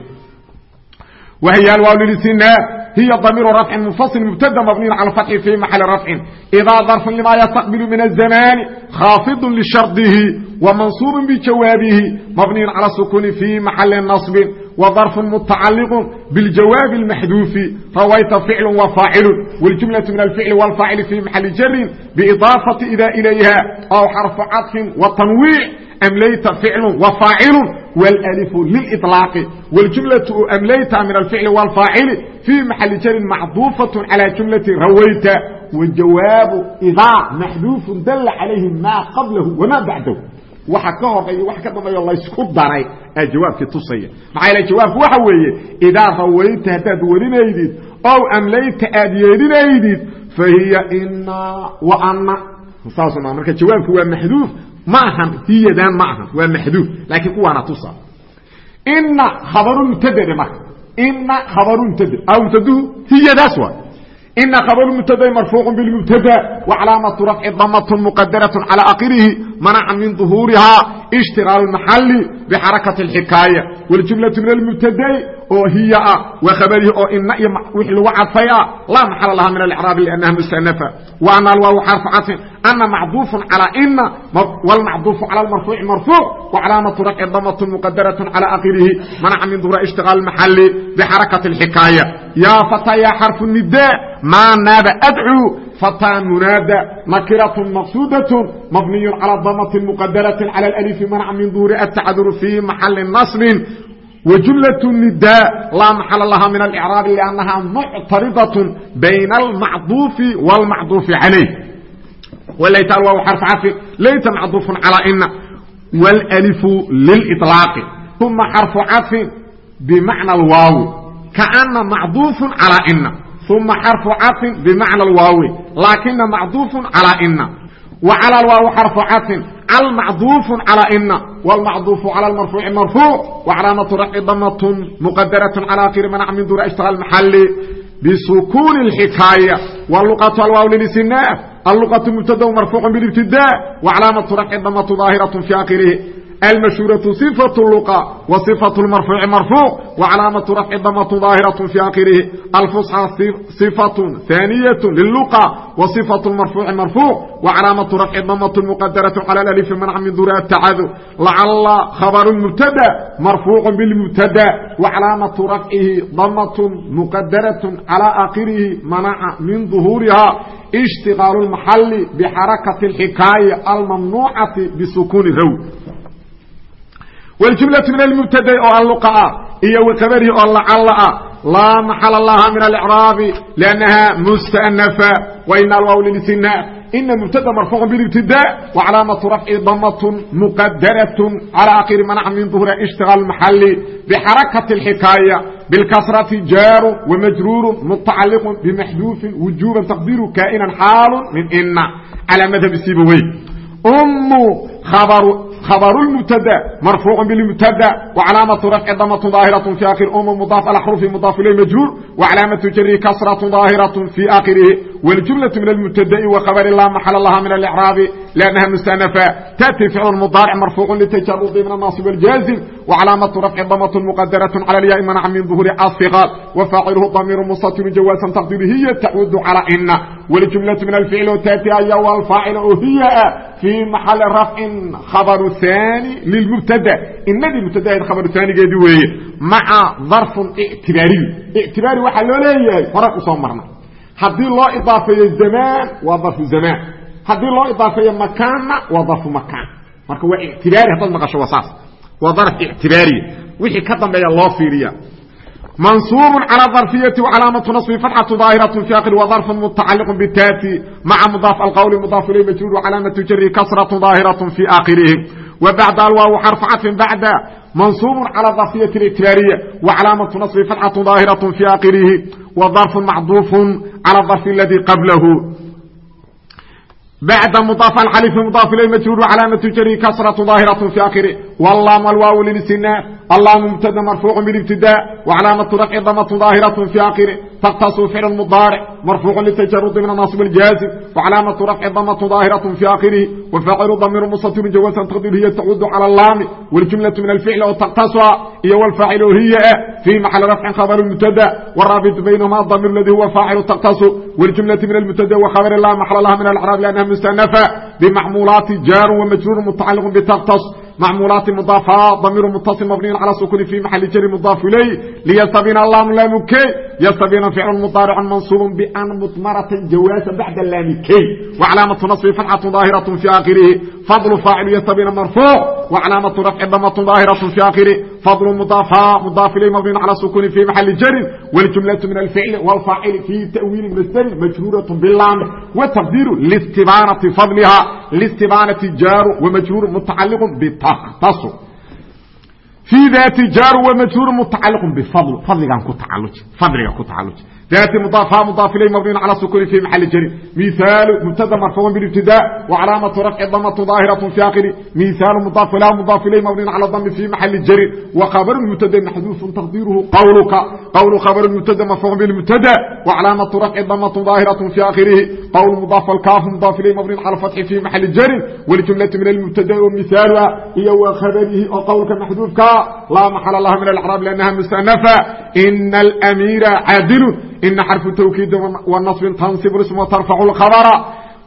وهي الواو للاستثناء هي ضمير رفع منفصل مبتدا مبني على الفتح في محل رفع إذا ظرف لما يستقبل من الزمان خافض لشرطه ومنصوب بجوابه مبني على السكون في محل نصب وظرف متعلق بالجواب المحذوف رويت فعل وفاعل والجملة من الفعل والفاعل في محل جر بإضافة إذا إليها أو حرف عطف وتنويع أمليت فعل وفاعل والألف للإطلاق والجملة أمليت من الفعل والفاعل في محل جر معطوفة على جملة رويت والجواب إذا محذوف دل عليه ما قبله وما بعده waxa ka horreeya wax ka dambeeyo la isku daray ee jawaabkii tusaya. Maxaa yeelay jawaabku waxa weeye idaa rawayta haddaad warinaydid ow amlayta aad yeedhinaydid fa hiya ina wa anna. Saas ma marka jawaabku waa maxduuf ma ahan hiyadan ma ahan waa maxduuf laakiin kuwaana tusa. Ina khabaru mubtadade marka ina khabaru mubtade aw mubtaduhu hiyadaas waa إن خبر المبتدا مرفوع بالمبتدا وعلامة رفع ضمة ishtiaal maxali bixarakati xikaaya wljumlau min almubtadai oo hiya ah waa khabarihi oo ina iyo wix lagu cadfay ah laa maxala laha min alcraab lanaha musanafa wana alwaaw xarfu casin ana macduufun calaa ina wlmacduufu cala marfuuci marfuuc wacalaamatu rafci damatun muqadaratun cala akhirihi manaca min dura ishtiaal maxali bixarakati xikaaya yaa fataa yaa xarfu nida maa naaba adcuu fataa munaada nakirat maqsuudaة mabniy calى damة mqadaraة calى اlأlfi manca min duhuri atacaduru fi maxali naصbi وجuملة النداء لا محل لha من الإعراaب لأنها معتaرضة بين المعطوف والمعطوف عليه ولyt الواو حرف cطف layt معطوف على إن والألف للإطلاق ثم حرف cطف بمعنى الواو كأن معطوف على إن ثم حرف cطف بمعنى الواو لكن معطوف على إن وعلى الواو حرف cطف المعطوف على إن والمعطوف على المرفوع مرفوع وعلامة رفع ضمة مقدرة على آخر منع من دور اشتغل المحل بسكون الحكاية واللغة الواو للسناء اللغة مبتدا مرفوع بالابتداء وعلامة رفع ضمة ظاهرة في آخره المشهورة صفة اللقى وصفة المرفوع مرفوع وعلامة رفع ضمة ظاهرة في آخره الفصحى صفة ثانية للقى وصفة المرفوع مرفوع وعلامة رفع ضمة مقدرة على الألف منع من دور التعذر لعل خبر المبتدا مرفوع بالمبتدا وعلامة رفعه ضمة مقدرة على آخره منع من ظهورها اشتغال المحل بحركة الحكاية الممنوعة بسكون الرو wljumlau min almubtadai oo alluqaa iyo waqabari oo lacallaa laa maxala laha min alcraabi lannaha mustanafa wainalwaw lilisinaaf ina mubtada marfuuca bilibtida wacalaamatu rafci damatun muqadaratun cala akhiri manac min duhura ishtiqaal maxali bixarakati alxikaaya bilkasrati jaaru wamajruuru mutacaliqun bimaxduufin wujuban taqdiru ka'inan xaalu min ina calaa madhab sibawey m kabaru خبر المبتدا مرفوع بالمبتدا وعلامة رفع ضمة ظاهرة في آخر أم مضاف الأحرف مضاف إليه مجرور وعلامة جره كسرة ظاهرة في آخره والجملة من المبتدا وخبر لا محل لها من الإعراب لأنها مستأنفة تأتي فعل مضارع مرفوع للتجرد من الناصب الجازم وعلامة رفع ضمة مقدرة على الياء منع من ظهور الثقال وفاعله ضمير مستتر جوازا تقديره هي تعود على إن والجملة من الفعل وتأتي أي والفاعل هي في محل رفع خبر ثاني للمبتدا inadii mubtadaheed khabar taanigeedii weeye maca darfun ictibaariy ictibaari waxaa loo leeyahay hore usoo marna haddii loo idaafeeyo zamaan waa darfu zamaan haddii loo idaafeeyo makaanna waa darfu makaan marka waa ictibaari haddaad maqasho waa saas waa darf ictibaariya wixii ka dambeeya loo fiiriya منصوب على الظرفية وعلامة نصب فتحة ظاهرة في آخر وظرف متعلق بالتاتي مع مضاف القول مضاف إليه مجرور وعلامة جره كسرة ظاهرة في آخره وبعد الواو حرف عطف بعد منصوب على الظرفية الاعتبارية وعلامة نصب فتحة ظاهرة في آخره وظرف معطوف على الظرف الذي قبله بعد مضاف الحليف مضاف إليه مجرور وعلامة جره كسرة ظاهرة في آخره واللام والواو للاستئناف اللام مبتدا مرفوع بالابتداء وعلامة رفع ضمة ظاهرة في آخره تختص فعل مضارع مرفوع للتجرد من الناصب الجازم وعلامة رفع ضمة ظاهرة في آخره وفاعل ضمير مستتر جوازا تقدير هي تعود على اللام والجملة من الفعل وتقتصها هي والفاعل هي في محل رفع خبر المبتدا والرابط بينهما الضمير الذي هو فاعل تقتص والجملة من المبتدا وخبر لا محل لها من الأعراب لأنها مستأنفة بمحمولات جار ومجرور متعلق بتقتص معمولات مضافات ضمير متصل مبني على سكون في محل جر مضاف إليه ليستبين اللام لام كي يستبين فعل مضارع منصوب بأن مطمرة جوازا بعد اللام كي وعلامة نصب فتحة ظاهرة في آخره فضل فاعل يستبين مرفوع وعلامة رفع ضمة ظاهرة في آخره فضل مضافا مضاف إليه مبني على سكون في محل جر والجملة من الفعل والفاعل في تأويل مصدر مجرورة باللام والتقدير لاستبانة فضلها لاستبانة جار ومجرور متعلق بتختص في ذات جار ومجرور متعلق بفضل فضل كان كتعلق فضل كان كتعلق ذات مضافة مضاف إليه مبني على سكون في محل جر مثال مبتدا مرفوع بالابتداء وعلامة رفع ضمة ظاهرة في آخره مثال مضاف لا مضاف إليه مبني على الضم في محل جر وخبر المبتدا محذوف تقديره قولك قول خبر المبتدا مرفوع بالمبتدا وعلامة رفع ضمة ظاهرة في آخره قول مضاف الكاف مضاف إليه مبني على الفتح في محل جر والجملة من المبتدا ومثالها هي وخبره وقولك محذوف كا لا محل لها من الأعراب لأنها مستأنفة إن الأمير عادل ina xarfu tawkiidi wanasbin tansib isma tarfacu lkhabra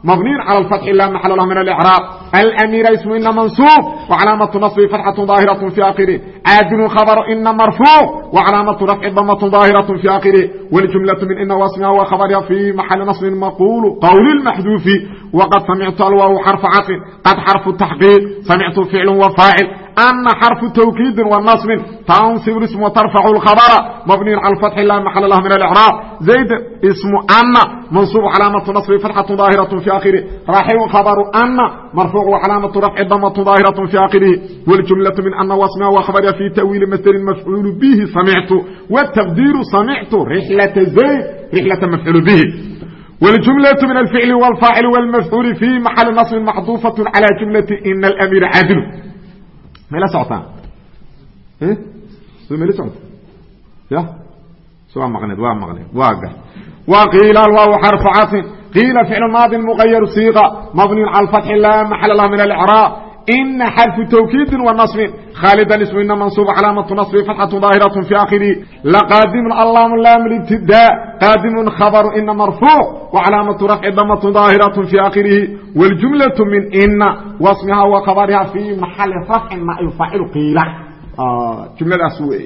mabniyin cala alfatxi laa maxala lah min alicraab alamiira ismu ina mansuub wacalaamatu nasbi fatxatu daahiratu fi akhiri caadilu khabaru ina marfuuc wacalaamatu rafci damatu daahiratu fi akhiri waljumlatu min ina wasmiha wa khabariha fi maxali nasbin maqulu qawli lmaxduufi waqad samictu alwaawu xarfu casin qad xarfu taxqiiq samictu ficlu wa faacil أن xرف توkيdi ونصب تنصب اسم وترفع الخبر مبني على الفتح لا محل لh من الإعراب زيد اسم أن منصوب علامة نصب فتحة ظاهرة في آخره راحل خبر أن مرفوع وعلامة رفع ضمة ظاهرة في آخره والجملة من أن واسمها وخبرها في تأويل مصدر مفعول به سمعت والتقدير سمعت رحلة زيد رحلة مفعول به والجملة من الفعل والفاعل والمفعول في محل نصب محذوفة على جملة إن الأمير may la socotaa so mayla socota ya so waa maqneed waa maqneed waa gar wa qiila waaw xarfu casin qiila ficlu maadi muqayaru siiqa mabniyn cala alfatxi laa maxala lah min alcraab ina xarfu tawkiidin wa naصbin khaalida ismina mansuub calaamatu naصbi fatxatu daahiraة fi akhirihi laqaadimun allamu lam libtidaa qaadimun khabaru ina marfuuc wacalaamatu rafci damatu daahiraة fi akhirihi wاljumlaة min ina wasmiha wa khabariha fi maxali rafcin ma yufaacilu qiila jumladaas wey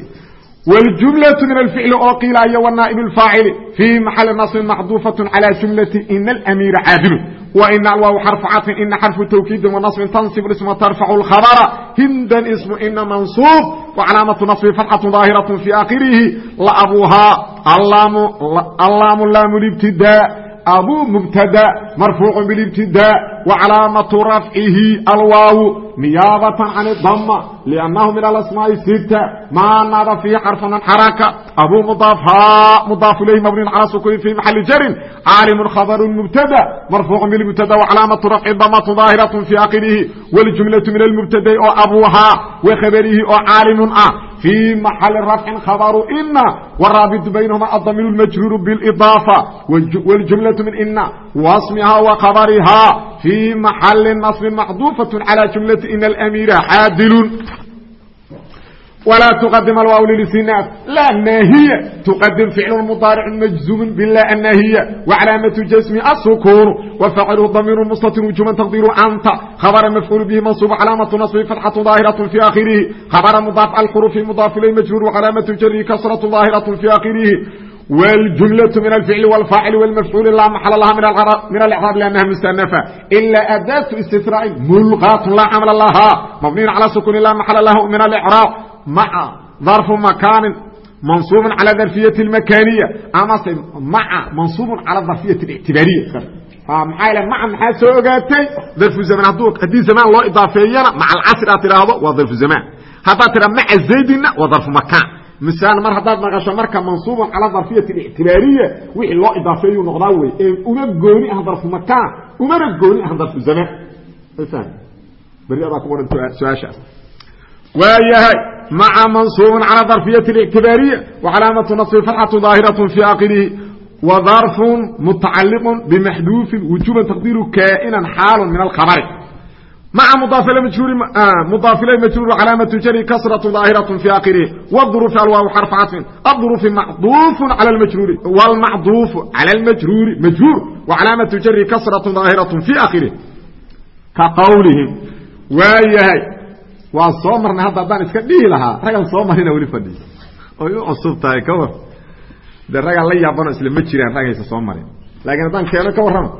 wاljumlaة min alficli oo qiila iyo wanaa'ib اfaacili fii maxali naصbin maxduufaة calى jumlati ina alamiira caadilu وإن الواو حرف عطف إن حرف توكيد ونصب تنصب الاسم وترفع الخبر هندا اسم إن منصوب وعلامة نصب فتحة ظاهرة في آخره لأبوها اللام, اللام اللام الابتداء أبو مبتدا مرفوع بالابتداء وعلامة رفعه الواو نيابة عن الضمة لأنه من الأسماء الستة ما ناب فيه حرف من حركة أبو مضاف ها مضاف إليه مبني على سكون في محل جر عالم خبر المبتدا مرفوع بالمبتدا وعلامة رفع الضمة ظاهرة في آخره والجملة من المبتدا أو أبوها وخبره أو عالم أه في محل رفع خبر إن والرابط بينهما الضمير المجرور بالإضافة والجملة من إن واسمها وخبرها في محل نصب محذوفة على جملة إن الأمير عادل ولا تقدم الواو للاستئناف لا الناهية تقدم فعل مضارع مجزوم بالله الناهية وعلامة جسم السكون وفعله ضمير مستتر وجوبا تقدير أنت خبر مفعول به منصوب علامة نصب فتحة ظاهرة في آخره خبر مضاف الحروف مضاف إليه مجرور وعلامة جره كسرة ظاهرة في آخره والجملة من الفعل والفاعل والمفعول لا محل لها من من الإعراب لأنها مستأنفة إلا أداة استثناء ملغاة لا عمل لها مبني على سكون لا محل له من الإعراب مع ظرف مكان منصوب على ظرفية المكانية أما مع منصوب على الظرفية الاعتبارية maxaa yl maca maxaa soo ogaatay darfu zamaan hadduu haddii zamaan loo idaafeeyana maca alcasr aad tidhaahdo waa darfu zamaan haddaad tidha maca zaydinna waa darfu makaan misaan mar haddaad maqasho marka mansuubun cala darfiyati اlictibaariya wixii loo idaafeeyuu noqdaa wey ee uma gooni ah darfu makaan umana gooni ah darfu zamaan beri adaa ku qoran su-aashaas waayahay maca mansuubun cala darfiyati اlictibaariya wacalaamatu naصbi fatxatu daahiraة fi akhirihi وظرف متعلق بمحذوف وجوبا تقدير كائنا حال من الخبر مع مضاف الى مجرور مضاف الى مجرور علامه جر كسره ظاهره في اخره والظروف الواو حرف عطف الظروف معطوف على المجرور والمعطوف على المجرور مجرور وعلامه جر waa soo marnay hadda haddaan iska dhihi lahaa. Raggan soo marina weli fadhiyo oy u cusub tahay ka war. Dee raggaan la yaabano islama jiraan raggaysa soo marin laakiin haddaan keeno ka warrama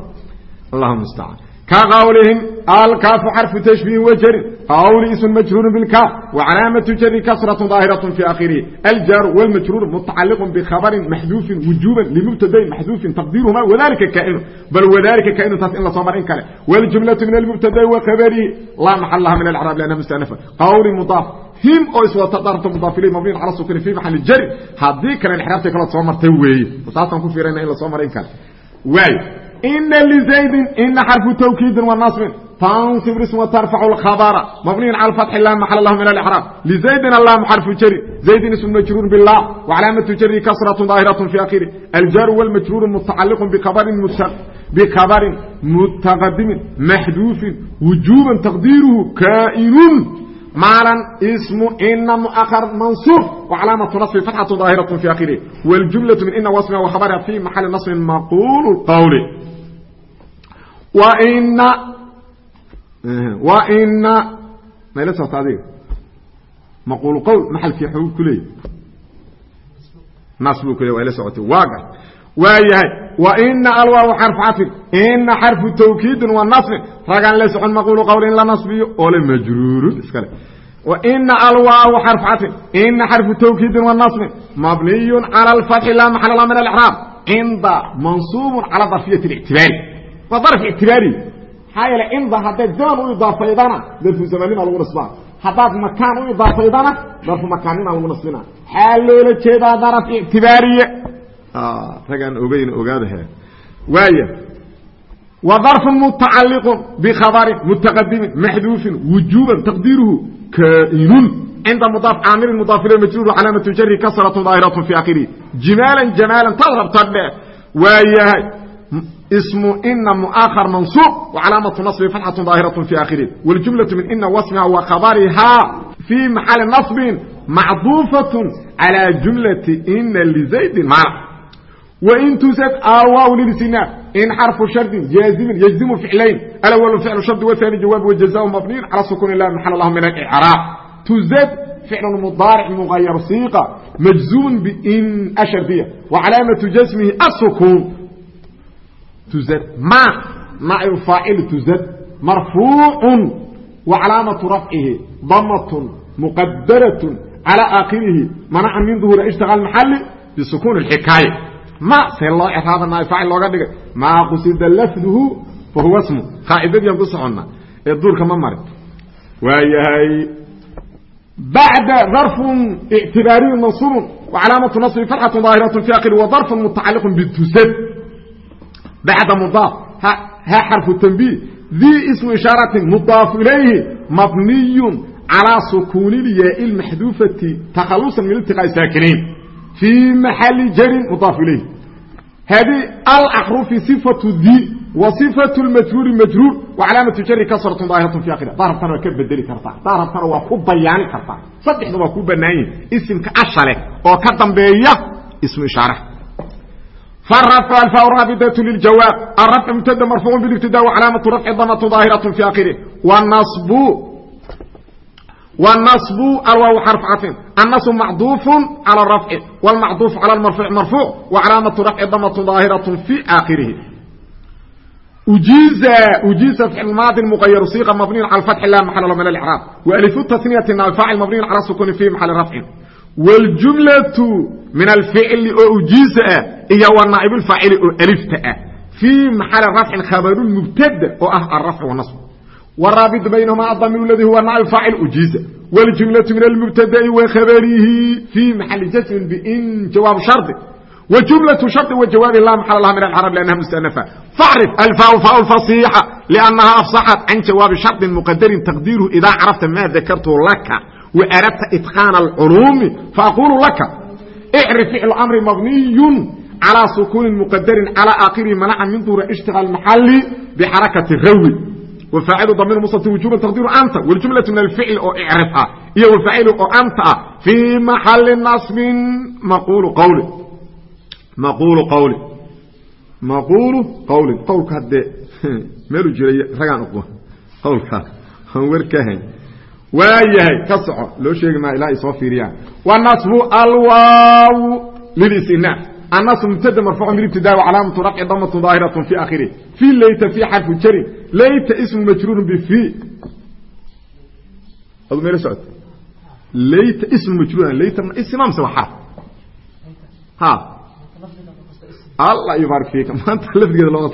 allahuma mustacaan ka qawlihim alkaafu xarfu tashbiihin wajarin qawli ism majruur bilkaaf wacalaamatu jari kasratu daahiraة fi akhirihi aljaaru wاlmajruur mutacaliq bkhabarin maxduufin wujuban limubtadain maxduufin taqdiruhuma wadalika kainu bal wadalika kainu taas in lasoo marin kale wاljumlaةu min almubtadai wakhabarihi laa maxal laha min alcraab lanha mustanafa qawli mudaaf him oo iswata darta mudaaf ilay mabniin cala sukuni fi maxali jari haddii kale inxiraafta kalood soo martay weeye taasaan ku fiirayna in la soo marin kale waay ina lizaydin ina xarfu tawkiidin wa nasbin tansib ism tarfacu lkhabara mabniyin cala fatxi la maxala lahu min alixraab lizaydin allahu xarfu jari zaydin ism majruur bilah wacalaamatu jari kasratu daahiratu fi akhiri aljaaru walmajruuru mutacaliqu bikabarin bikabarin mutaqadimin maxduufin wujuban taqdiiruhu kaa'inun mالا اسم إن مؤخر منصوب وعلامة نصب فتحة ظاهرة في آخره والجملة من إن واسمها وخبرها في محل نصب مقول القول وإن ina mayla socota adiga? Maquul qowl maxalkii xoog ku leeyay nas buu ku leey waa ila socotay. Waaga waayahay waina alwaaw xarfu cafin ina xarfu tawkiidin wa nasbin ragaan la socon maquulu qowl la nasbiyo oo majruurun iskale waina alwaaw xarfu cafin ina xarfu tawkiidin wa nasbin mabniyun cala alfatxi laa maxala la min cinda mansuubun cala darfiyati ictibaari. Waa darf ictibaari maxaa yeele cinda haddaad zaman u idaafaydana darfu zamanima lagu nasbaa. Haddaad makaan u idaafaydana darfu makaanima lagu nasbina. Xaa loola jeedaa daraf ictibaariye ragaan ogeyn ogaadahe waaya wa darfu mutacaliqu bikhabarin mutaqadimin maxduufin wujuban taqdiiruhu kainun cinda mudaaf caamilin mudaaf ile majruur calaamatu jari kasratun daahiratu fi akhirihi jimaalan jamaalan taad rabta dhe waayahay ismu ina muahar mansuub wacalaamatu naصbi fatxatu daahiratu fi akhirihi wاljumlaةu min ina wasmiha wa khabarihaa fii maxali naصbin macduufaة calى jumlati ina lizaydin maana وin tusad aawaaw lilsinaaf in xarfu shardin jaazimin yجzimu ficlayn alأwl ficlu shardi wثani jawaab wjaزاء mabniyin calى sukun lah maxal lah min اcraab tuzad ficl mudaaric mغayr siiqa majzuum bin ashardiya وcalaamaةu jasmihi الsukun tusad ma naa'ibu faacil tusad marfuucun wa calaamatu rafcihi damatun muqadaratun calaa aakhirihi manaca min duhuuri ishtiqaal maxalli bisukuuni alxikaaya ma see loo iraaba naaib faacil looga dhigay maa qusida lafduhu fa smu qaacidadiiaan ku soconnaa ee duurka ma marin. Waayahay. Bacda darfun ictibaariyun mansuubun wa calaamatu nasbi farxatun daahiratu fi akhiri wa darfun bacda mudaaf ha xarfu tanbiih dii ismu ishaaratin mudaafu ilayhi mabniyun calaa sukuuni lyaai lmaxduufati takhalusan min iltiqaa'i saakiniin fii maxali jarin mudaaf ilayh hadi alxrufi صifatu di wa صifatu majruuri majruur wa calaamatu jari kasratu daahiratu fi akhiri hadaa rabtana waa ka bedeli kartaa hadaa rabtana waa ku bayaani kartaa saddexda waa ku banaan yihiin isimka ashale oo ka dambeeya ismu ishaaraha farafcu alfa raabidatu liljawaab arafcu mubtada marfuucu bilibtida wa calaamatu rafci damatu daahiratu fi akhiri wanasbu والنصب الواو حرف عطف النصب معطوف على الرفع والمعطوف على المرفوع مرفوع وعلامة رفع ضمة ظاهرة في آخره أجيز أجيز في الماضي المغير صيغة مبني على الفتح لا محل له من الإعراب وألف التثنية إن الفاعل مبني على السكون في محل رفع والجملة من الفعل أجيز هي والنائب الفاعل ألفت في محل رفع خبر المبتدا وأه الرفع والنصب والرابط بينهما الضمير الذي هو نائب فاعل أجيز والجملة من المبتدا وخبره في محل جزم بإن جواب شرط وجملة شرط وجواب لا محل لها من العرب لأنها مستأنفة فاعرف الفاء فاء الفصيحة لأنها أفصحت عن جواب شرط مقدر تقديره إذا عرفت ما ذكرته لك وأردت إتقان العلوم فأقول لك اعرف فعل أمر مبني على سكون مقدر على آخره منع من دور اشتغال المحل بحركة الروي وفاعل ضمير مصدر وجوبا تقدير أنت والجملة من الفعل أو اعرفها هي والفاعل أو أنت في محل نصب مقول قول مقول قول مقول قول قولك هدي ميلو جري رغان اقوى قولك هن وركهن waayahay ka soco. Loo sheegi maa ilaa ay soo fiiriyaan. Wanaصbu alwaaw lilisina annasu mubtada marfuucu bilibtidai wacalaamatu rafci damatu daahiraة fi akhirih fi layta fi xarfu jarin layta ismu majruurun bfi ad meel socot layta ismu majruuran layta isimam se waxaa ha. Allah yubaarik fiika maanta lafdigeeda loo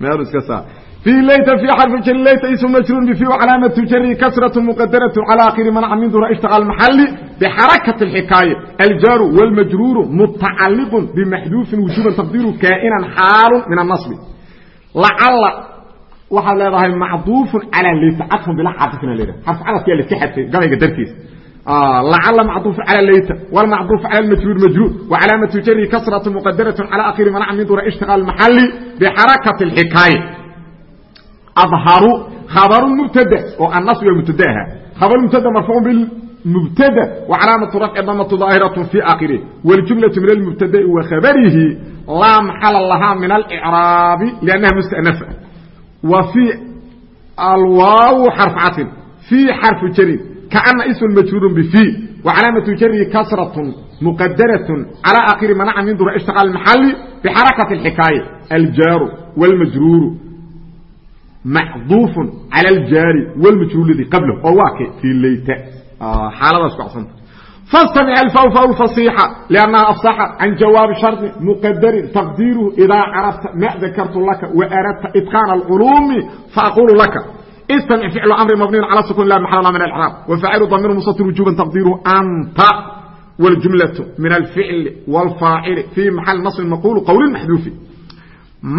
meelu iska saa. في ليت في حرف جر ليت اسم مجرور بفي وعلامه جر كسره مقدره على اخر منع من ذرا اشتغل محلي بحركه الحكايه الجار والمجرور متعلق بمحذوف وجوبا تقديره كائنا حال من النصب لعل waxa leedahay macduuf ala laysa atfun bila xadifna leedahay harf ala tiya lifahati gabayga darkiis لعل معطوف على ليت والمعطوف على المجرور مجرور وعلامة جره كسرة مقدرة على آخر منع من دور اشتغال المحلي بحركة الحكاية أظهر خبر مبتدا والنصب المبتداها خبر مبتدا مرفوع بالمبتدا وعلامة رفع ضمة ظاهرة في آخره والجملة من المبتدا وخبره لا محل لها من الإعراب لأنها مستأنفة وفي alwaaw xarf caطin fii xarfu jarin kaana ism majruur bfii وcalaamaة jarihi kasraة mqadaraة calى akhiri manaca min dura ishtiqاal اmaxali bxarakaة اxikaaye aljaaru wاlmajruuru macduuf calى اljaari wاlmajruur ladii qablah oo waa ke fii layta xaaladaas ku acsanta fastamic alfawfa alfasiixa liannaha afsaxa can jawaabi shardi muqadarin taqdiiruhu idaa carabta ma dakartu laka wa aradta itqaana alculuumi faaqulu laka istamic ficlu amri mabniyn cala sukun la maxal la min alcraab wafaacilu damiru musatir wujuban taqdiiruhu anta wاljumlaة min alficli wاlfaacili fii maxali nasbin maqulu qowlin maxduufi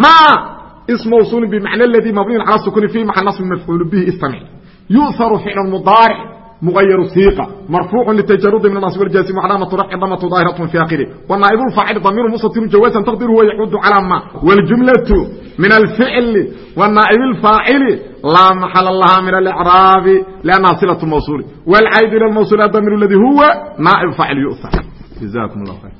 ma ism mawsuuli bimacna اladii mabniyn cala sukuni fi maxal nasbin mafcuulu bihi istamic yu'haru ficlu mudaaric مغير صيقة مرفوع للتجرد من النصب والجاسم وعلامة رفع ضمة ظاهرة في آخره والنائب الفاعل ضمير مستتر جوازا تقديره ويحد على ما والجملة من الفعل والنائب الفاعل لا محل لها من الإعراب لأنها صلة موصول والعيد إلى الموصول الضمير الذي هو نائب فاعل يؤثر جزاكم الله خير